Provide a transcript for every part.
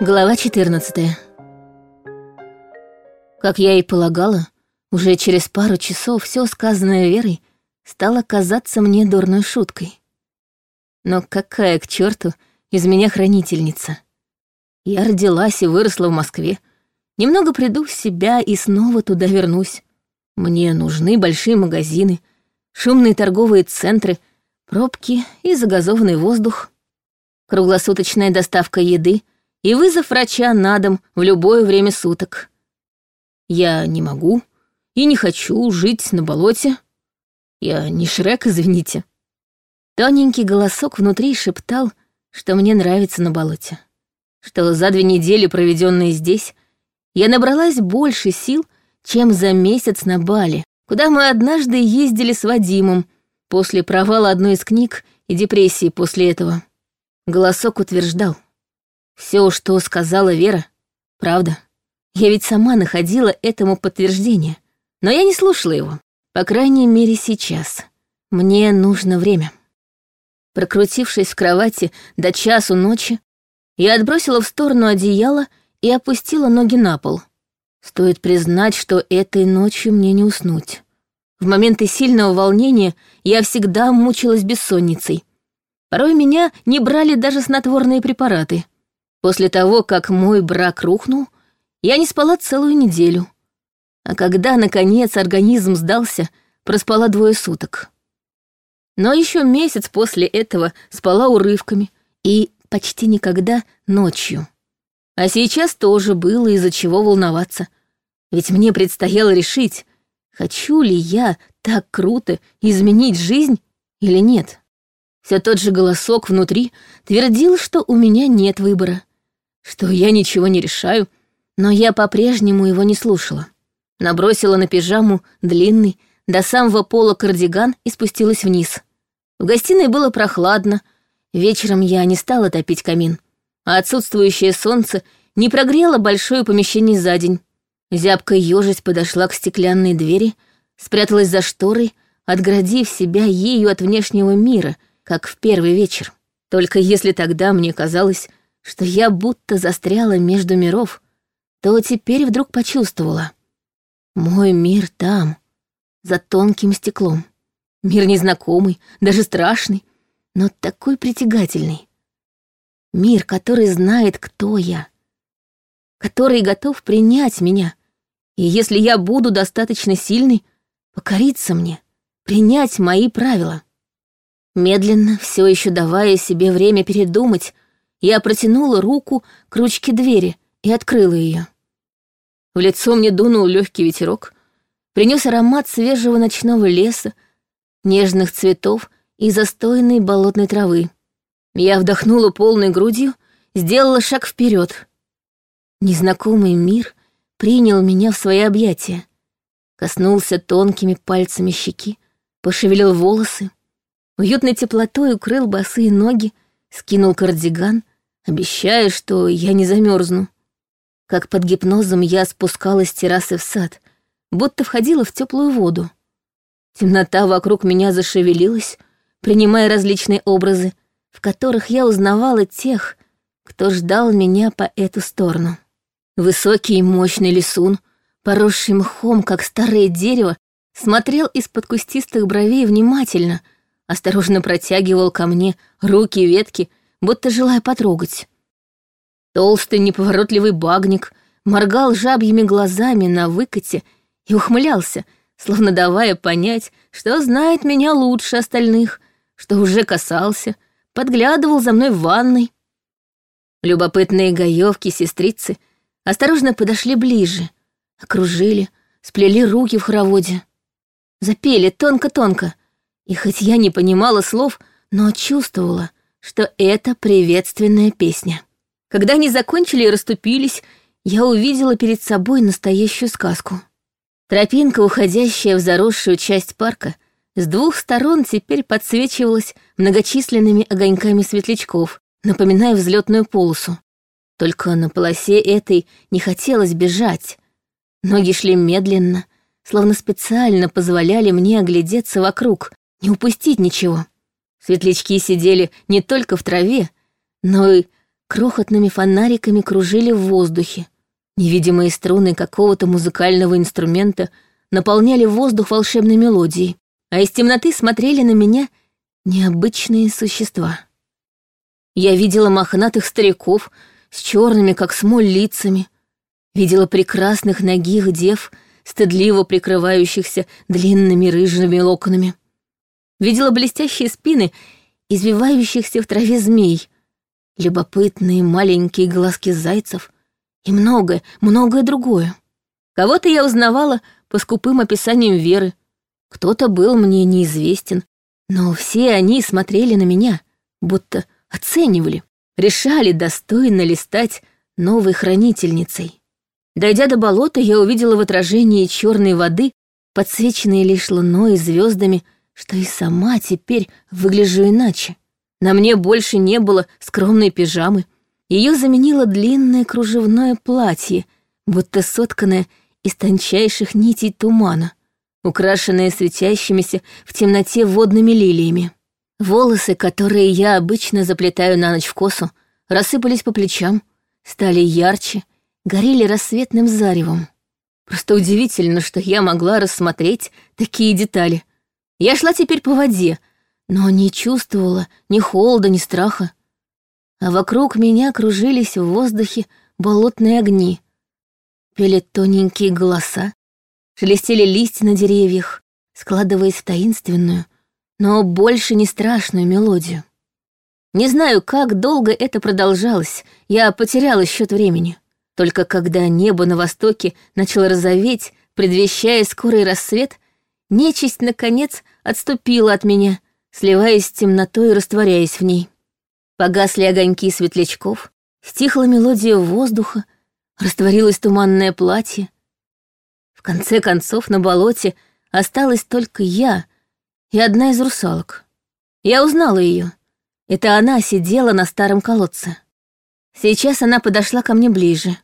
Глава 14 Как я и полагала, уже через пару часов все сказанное Верой стало казаться мне дурной шуткой. Но какая к черту из меня хранительница? Я родилась и выросла в Москве. Немного приду в себя и снова туда вернусь. Мне нужны большие магазины, шумные торговые центры, пробки и загазованный воздух. Круглосуточная доставка еды — и вызов врача на дом в любое время суток. Я не могу и не хочу жить на болоте. Я не Шрек, извините. Тоненький голосок внутри шептал, что мне нравится на болоте. Что за две недели, проведенные здесь, я набралась больше сил, чем за месяц на Бали, куда мы однажды ездили с Вадимом после провала одной из книг и депрессии после этого. Голосок утверждал — все, что сказала Вера, правда. Я ведь сама находила этому подтверждение. Но я не слушала его. По крайней мере, сейчас. Мне нужно время. Прокрутившись в кровати до часу ночи, я отбросила в сторону одеяло и опустила ноги на пол. Стоит признать, что этой ночью мне не уснуть. В моменты сильного волнения я всегда мучилась бессонницей. Порой меня не брали даже снотворные препараты. После того, как мой брак рухнул, я не спала целую неделю. А когда, наконец, организм сдался, проспала двое суток. Но еще месяц после этого спала урывками и почти никогда ночью. А сейчас тоже было из-за чего волноваться. Ведь мне предстояло решить, хочу ли я так круто изменить жизнь или нет. Все тот же голосок внутри твердил, что у меня нет выбора что я ничего не решаю, но я по-прежнему его не слушала. Набросила на пижаму длинный, до самого пола кардиган и спустилась вниз. В гостиной было прохладно, вечером я не стала топить камин, а отсутствующее солнце не прогрело большое помещение за день. Зябкая ёжись подошла к стеклянной двери, спряталась за шторой, отградив себя ею от внешнего мира, как в первый вечер. Только если тогда мне казалось, что я будто застряла между миров, то теперь вдруг почувствовала. Мой мир там, за тонким стеклом. Мир незнакомый, даже страшный, но такой притягательный. Мир, который знает, кто я, который готов принять меня, и если я буду достаточно сильной, покориться мне, принять мои правила. Медленно, все еще давая себе время передумать, я протянула руку к ручке двери и открыла ее. В лицо мне дунул легкий ветерок, принес аромат свежего ночного леса, нежных цветов и застойной болотной травы. Я вдохнула полной грудью, сделала шаг вперед. Незнакомый мир принял меня в свои объятия, коснулся тонкими пальцами щеки, пошевелил волосы, уютной теплотой укрыл босые ноги, скинул кардиган — обещая, что я не замерзну. Как под гипнозом я спускалась с террасы в сад, будто входила в теплую воду. Темнота вокруг меня зашевелилась, принимая различные образы, в которых я узнавала тех, кто ждал меня по эту сторону. Высокий и мощный лисун, поросший мхом, как старое дерево, смотрел из-под кустистых бровей внимательно, осторожно протягивал ко мне руки ветки — будто желая потрогать. Толстый неповоротливый багник моргал жабьими глазами на выкате и ухмылялся, словно давая понять, что знает меня лучше остальных, что уже касался, подглядывал за мной в ванной. Любопытные гаевки сестрицы осторожно подошли ближе, окружили, сплели руки в хороводе. Запели тонко-тонко, и хоть я не понимала слов, но чувствовала — что это приветственная песня. Когда они закончили и расступились, я увидела перед собой настоящую сказку. Тропинка, уходящая в заросшую часть парка, с двух сторон теперь подсвечивалась многочисленными огоньками светлячков, напоминая взлетную полосу. Только на полосе этой не хотелось бежать. Ноги шли медленно, словно специально позволяли мне оглядеться вокруг, не упустить ничего. Светлячки сидели не только в траве, но и крохотными фонариками кружили в воздухе. Невидимые струны какого-то музыкального инструмента наполняли воздух волшебной мелодией, а из темноты смотрели на меня необычные существа. Я видела мохнатых стариков с черными, как смоль, лицами, видела прекрасных ногих дев, стыдливо прикрывающихся длинными рыжими локонами. Видела блестящие спины извивающихся в траве змей, любопытные маленькие глазки зайцев и многое, многое другое. Кого-то я узнавала по скупым описаниям Веры, кто-то был мне неизвестен, но все они смотрели на меня, будто оценивали, решали, достойно ли стать новой хранительницей. Дойдя до болота, я увидела в отражении черной воды, подсвеченной лишь луной и звездами, что и сама теперь выгляжу иначе. На мне больше не было скромной пижамы. Ее заменило длинное кружевное платье, будто сотканное из тончайших нитей тумана, украшенное светящимися в темноте водными лилиями. Волосы, которые я обычно заплетаю на ночь в косу, рассыпались по плечам, стали ярче, горели рассветным заревом. Просто удивительно, что я могла рассмотреть такие детали. Я шла теперь по воде, но не чувствовала ни холода, ни страха. А вокруг меня кружились в воздухе болотные огни. Пели тоненькие голоса, шелестели листья на деревьях, складываясь в таинственную, но больше не страшную мелодию. Не знаю, как долго это продолжалось, я потеряла счет времени. Только когда небо на востоке начало розоветь, предвещая скорый рассвет, нечисть, наконец, отступила от меня — сливаясь с темнотой и растворяясь в ней. Погасли огоньки светлячков, стихла мелодия воздуха, растворилось туманное платье. В конце концов на болоте осталась только я и одна из русалок. Я узнала ее. Это она сидела на старом колодце. Сейчас она подошла ко мне ближе,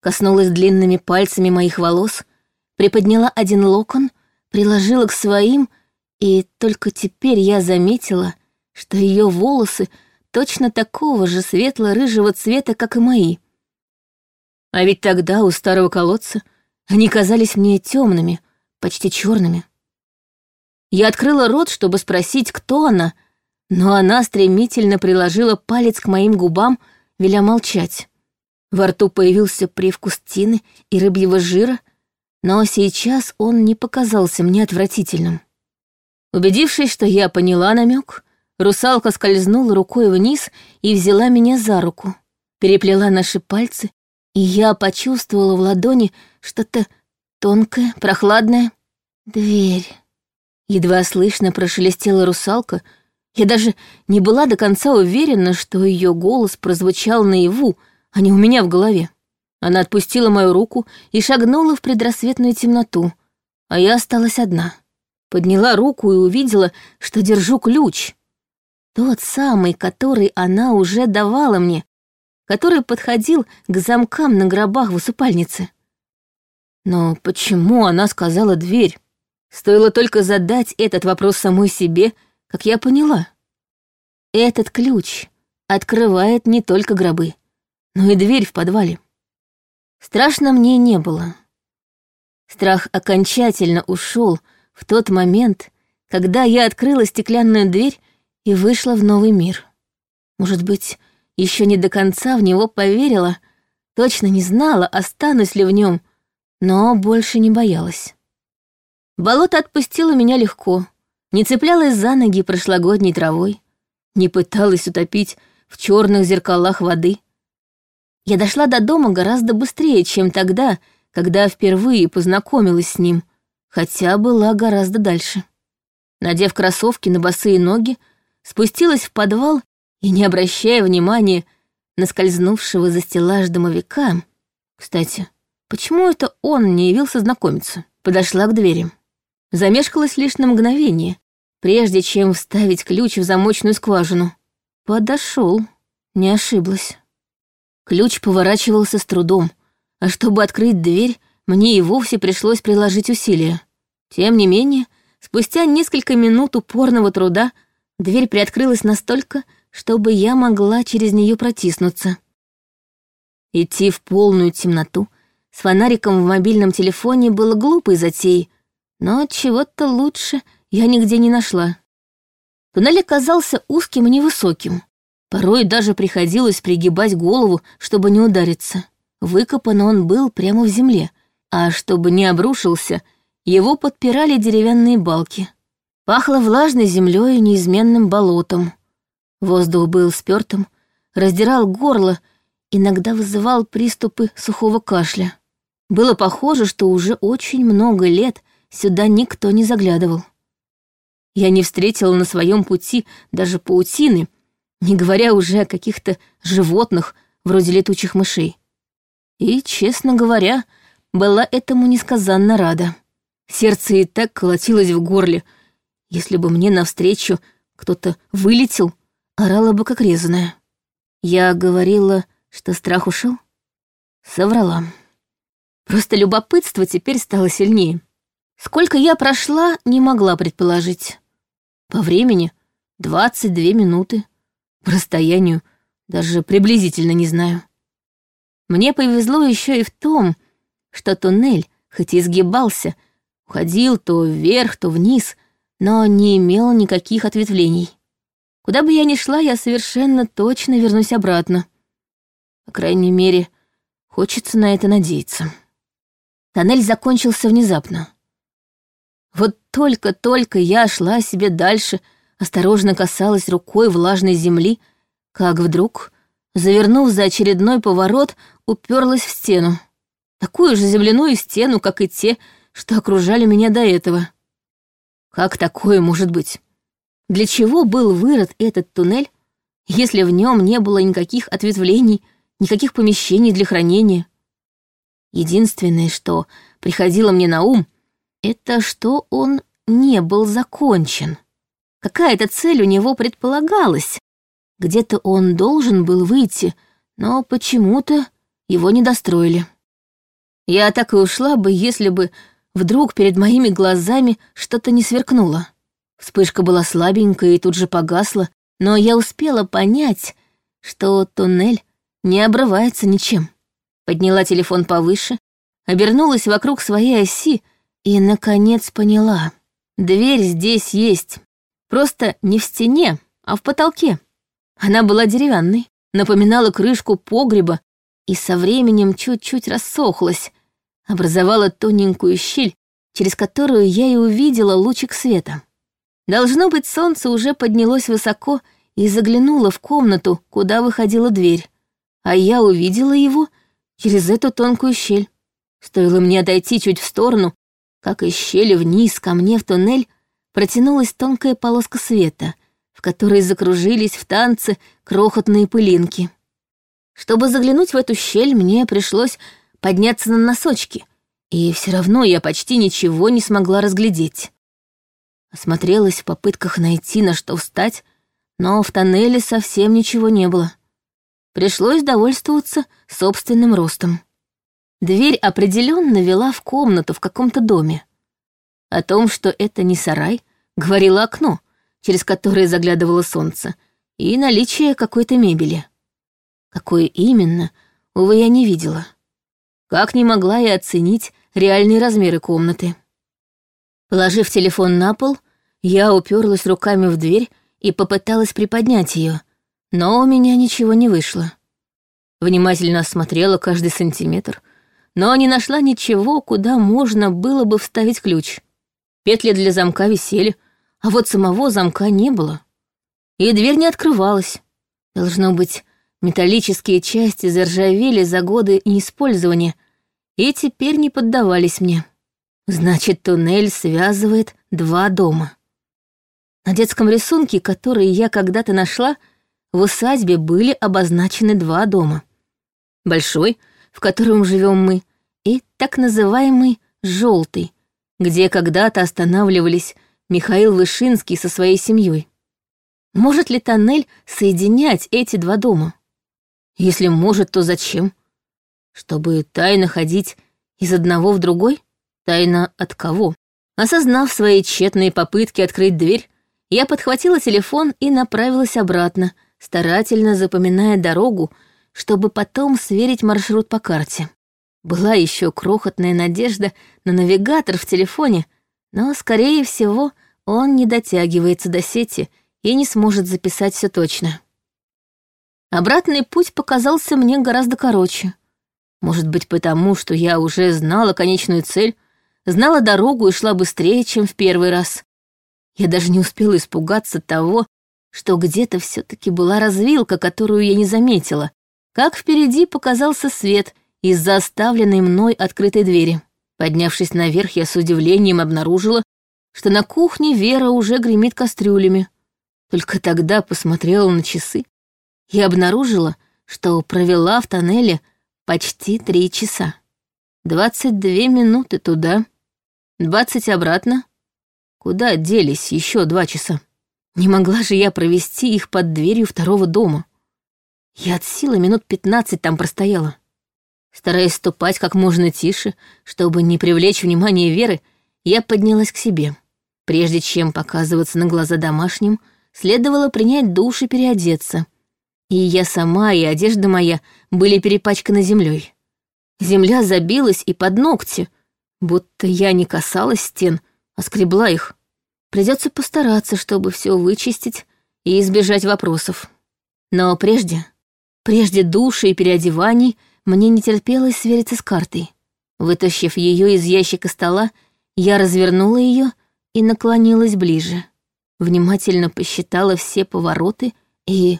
коснулась длинными пальцами моих волос, приподняла один локон, приложила к своим — и только теперь я заметила, что ее волосы точно такого же светло-рыжего цвета, как и мои. А ведь тогда у старого колодца они казались мне темными, почти черными. Я открыла рот, чтобы спросить, кто она, но она стремительно приложила палец к моим губам, веля молчать. Во рту появился привкус тины и рыбьего жира, но сейчас он не показался мне отвратительным. Убедившись, что я поняла намек, русалка скользнула рукой вниз и взяла меня за руку, переплела наши пальцы, и я почувствовала в ладони что-то тонкое, прохладное. «Дверь». Едва слышно прошелестела русалка. Я даже не была до конца уверена, что ее голос прозвучал наяву, а не у меня в голове. Она отпустила мою руку и шагнула в предрассветную темноту, а я осталась одна. Подняла руку и увидела, что держу ключ. Тот самый, который она уже давала мне, который подходил к замкам на гробах в усыпальнице. Но почему она сказала дверь? Стоило только задать этот вопрос самой себе, как я поняла. Этот ключ открывает не только гробы, но и дверь в подвале. Страшно мне не было. Страх окончательно ушел, в тот момент, когда я открыла стеклянную дверь и вышла в новый мир. Может быть, еще не до конца в него поверила, точно не знала, останусь ли в нем, но больше не боялась. Болото отпустило меня легко, не цеплялась за ноги прошлогодней травой, не пыталась утопить в черных зеркалах воды. Я дошла до дома гораздо быстрее, чем тогда, когда впервые познакомилась с ним — хотя была гораздо дальше. Надев кроссовки на босые ноги, спустилась в подвал и, не обращая внимания на скользнувшего за стеллаж домовика, кстати, почему это он не явился знакомиться, подошла к двери. Замешкалась лишь на мгновение, прежде чем вставить ключ в замочную скважину. Подошел, не ошиблась. Ключ поворачивался с трудом, а чтобы открыть дверь, мне и вовсе пришлось приложить усилия. Тем не менее, спустя несколько минут упорного труда дверь приоткрылась настолько, чтобы я могла через нее протиснуться. Идти в полную темноту с фонариком в мобильном телефоне было глупой затеей, но чего-то лучше я нигде не нашла. Туннель оказался узким и невысоким. Порой даже приходилось пригибать голову, чтобы не удариться. Выкопан он был прямо в земле, а чтобы не обрушился, его подпирали деревянные балки. Пахло влажной землей и неизменным болотом. Воздух был спёртым, раздирал горло, иногда вызывал приступы сухого кашля. Было похоже, что уже очень много лет сюда никто не заглядывал. Я не встретила на своем пути даже паутины, не говоря уже о каких-то животных, вроде летучих мышей. И, честно говоря, была этому несказанно рада. Сердце и так колотилось в горле. Если бы мне навстречу кто-то вылетел, орала бы как резаная. Я говорила, что страх ушел? Соврала. Просто любопытство теперь стало сильнее. Сколько я прошла, не могла предположить. По времени — 22 минуты. По расстоянию даже приблизительно не знаю. Мне повезло еще и в том, что туннель, хоть и изгибался, уходил то вверх, то вниз, но не имел никаких ответвлений. Куда бы я ни шла, я совершенно точно вернусь обратно. По крайней мере, хочется на это надеяться. Тоннель закончился внезапно. Вот только-только я шла себе дальше, осторожно касалась рукой влажной земли, как вдруг, завернув за очередной поворот, уперлась в стену. Такую же земляную стену, как и те, что окружали меня до этого. Как такое может быть? Для чего был вырод этот туннель, если в нем не было никаких ответвлений, никаких помещений для хранения? Единственное, что приходило мне на ум, это что он не был закончен. Какая-то цель у него предполагалась. Где-то он должен был выйти, но почему-то его не достроили. Я так и ушла бы, если бы вдруг перед моими глазами что-то не сверкнуло. Вспышка была слабенькая и тут же погасла, но я успела понять, что туннель не обрывается ничем. Подняла телефон повыше, обернулась вокруг своей оси и, наконец, поняла. Дверь здесь есть. Просто не в стене, а в потолке. Она была деревянной, напоминала крышку погреба и со временем чуть-чуть рассохлась, образовала тоненькую щель, через которую я и увидела лучик света. Должно быть, солнце уже поднялось высоко и заглянуло в комнату, куда выходила дверь, а я увидела его через эту тонкую щель. Стоило мне отойти чуть в сторону, как из щели вниз ко мне в туннель протянулась тонкая полоска света, в которой закружились в танце крохотные пылинки. Чтобы заглянуть в эту щель, мне пришлось подняться на носочки, и все равно я почти ничего не смогла разглядеть. Осмотрелась в попытках найти, на что встать, но в тоннеле совсем ничего не было. Пришлось довольствоваться собственным ростом. Дверь определенно вела в комнату в каком-то доме. О том, что это не сарай, говорило окно, через которое заглядывало солнце, и наличие какой-то мебели. Какое именно, увы, я не видела. Как не могла я оценить реальные размеры комнаты. Положив телефон на пол, я уперлась руками в дверь и попыталась приподнять ее, но у меня ничего не вышло. Внимательно осмотрела каждый сантиметр — но не нашла ничего, куда можно было бы вставить ключ. Петли для замка висели, а вот самого замка не было. И дверь не открывалась. Должно быть, металлические части заржавели за годы неиспользования и теперь не поддавались мне. Значит, туннель связывает два дома. На детском рисунке, который я когда-то нашла, в усадьбе были обозначены два дома. Большой — в котором живем мы, и так называемый «желтый», где когда-то останавливались Михаил Вышинский со своей семьей. Может ли тоннель соединять эти два дома? Если может, то зачем? Чтобы тайно ходить из одного в другой? Тайна от кого? Осознав свои тщетные попытки открыть дверь, я подхватила телефон и направилась обратно, старательно запоминая дорогу, чтобы потом сверить маршрут по карте. Была еще крохотная надежда на навигатор в телефоне, но, скорее всего, он не дотягивается до сети и не сможет записать все точно. Обратный путь показался мне гораздо короче. Может быть, потому, что я уже знала конечную цель, знала дорогу и шла быстрее, чем в первый раз. Я даже не успела испугаться того, что где-то все таки была развилка, которую я не заметила, как впереди показался свет из-за оставленной мной открытой двери. Поднявшись наверх, я с удивлением обнаружила, что на кухне Вера уже гремит кастрюлями. Только тогда посмотрела на часы и обнаружила, что провела в тоннеле почти три часа. Двадцать две минуты туда, двадцать обратно. Куда делись еще два часа? Не могла же я провести их под дверью второго дома. Я от силы минут пятнадцать там простояла. Стараясь ступать как можно тише, чтобы не привлечь внимание Веры, я поднялась к себе. Прежде чем показываться на глаза домашним, следовало принять душ и переодеться. И я сама, и одежда моя были перепачканы землей. Земля забилась и под ногти, будто я не касалась стен, а скребла их. Придется постараться, чтобы все вычистить и избежать вопросов. Но прежде, прежде души и переодеваний, мне не терпелось свериться с картой. Вытащив ее из ящика стола, я развернула ее и наклонилась ближе. Внимательно посчитала все повороты и,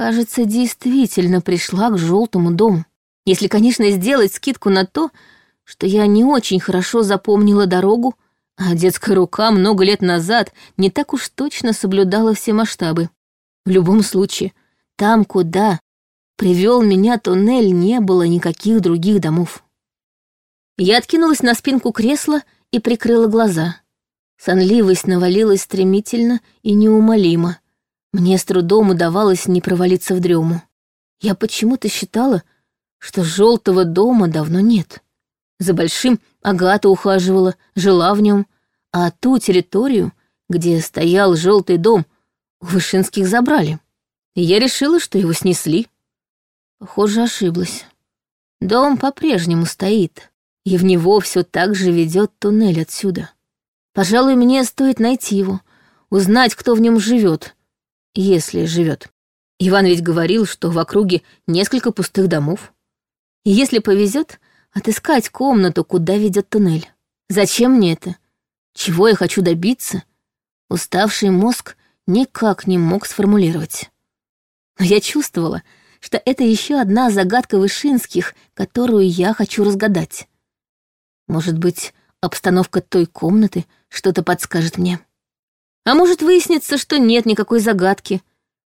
кажется, действительно пришла к желтому дому. Если, конечно, сделать скидку на то, что я не очень хорошо запомнила дорогу, а детская рука много лет назад не так уж точно соблюдала все масштабы. В любом случае, там, куда привел меня туннель, не было никаких других домов. Я откинулась на спинку кресла и прикрыла глаза. Сонливость навалилась стремительно и неумолимо. Мне с трудом удавалось не провалиться в дрему. Я почему-то считала, что желтого дома давно нет. За большим Агата ухаживала, жила в нем, а ту территорию, где стоял желтый дом, у Вышинских забрали. И я решила, что его снесли. Похоже, ошиблась. Дом по-прежнему стоит, и в него все так же ведет туннель отсюда. Пожалуй, мне стоит найти его, узнать, кто в нем живет, если живет. Иван ведь говорил, что в округе несколько пустых домов. Если повезет, отыскать комнату, куда ведет туннель. Зачем мне это? Чего я хочу добиться? Уставший мозг никак не мог сформулировать. Но я чувствовала, что это еще одна загадка Вышинских, которую я хочу разгадать. Может быть, обстановка той комнаты что-то подскажет мне. А может, выяснится, что нет никакой загадки.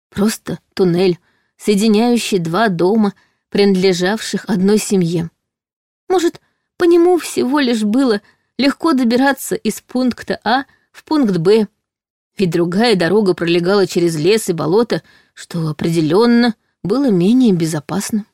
Просто туннель, соединяющий два дома, принадлежавших одной семье. Может, по нему всего лишь было легко добираться из пункта А в пункт Б, ведь другая дорога пролегала через лес и болото, что определенно было менее безопасно.